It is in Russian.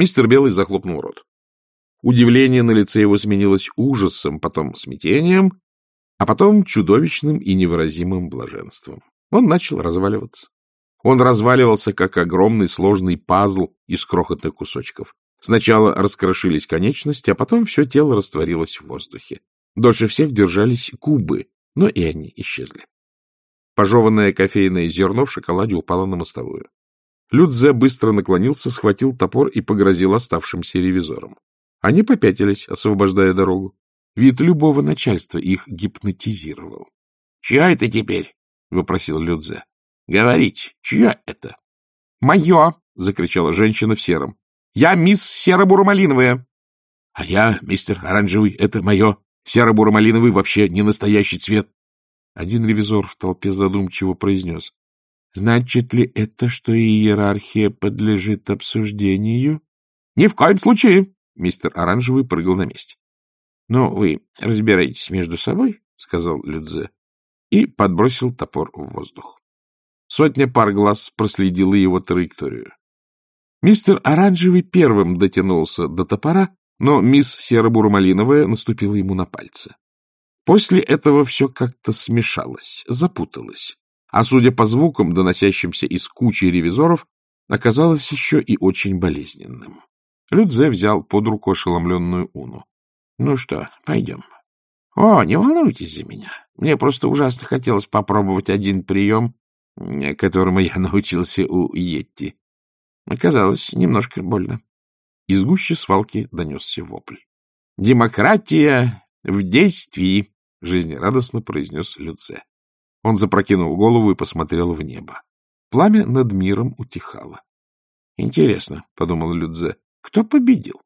Мистер Белый захлопнул рот. Удивление на лице его сменилось ужасом, потом смятением, а потом чудовищным и невыразимым блаженством. Он начал разваливаться. Он разваливался, как огромный сложный пазл из крохотных кусочков. Сначала раскрошились конечности, а потом все тело растворилось в воздухе. Дольше всех держались кубы, но и они исчезли. Пожеванное кофейное зерно в шоколаде упало на мостовую. Людзе быстро наклонился, схватил топор и погрозил оставшимся ревизорам. Они попятились, освобождая дорогу. Вид любого начальства их гипнотизировал. — Чья это теперь? — вопросил Людзе. — Говорите, чья это? — Мое! — закричала женщина в сером. — Я мисс Серо-Бурмалиновая. — А я, мистер Оранжевый, это мое. Серо-Бурмалиновый вообще не настоящий цвет. Один ревизор в толпе задумчиво произнес. — Значит ли это, что иерархия подлежит обсуждению? — Ни в коем случае! — мистер Оранжевый прыгал на месте. — Ну, вы разбираетесь между собой, — сказал Людзе, и подбросил топор в воздух. Сотня пар глаз проследила его траекторию. Мистер Оранжевый первым дотянулся до топора, но мисс Серо-Бурмалиновая наступила ему на пальцы. После этого все как-то смешалось, запуталось а, судя по звукам, доносящимся из кучи ревизоров, оказалось еще и очень болезненным. Людзе взял под руку ошеломленную Уну. — Ну что, пойдем. — О, не волнуйтесь за меня. Мне просто ужасно хотелось попробовать один прием, которому я научился у Йетти. Оказалось, немножко больно. Из гущи свалки донесся вопль. — Демократия в действии! — жизнерадостно произнес Люце. Он запрокинул голову и посмотрел в небо. Пламя над миром утихало. — Интересно, — подумал Людзе, — кто победил?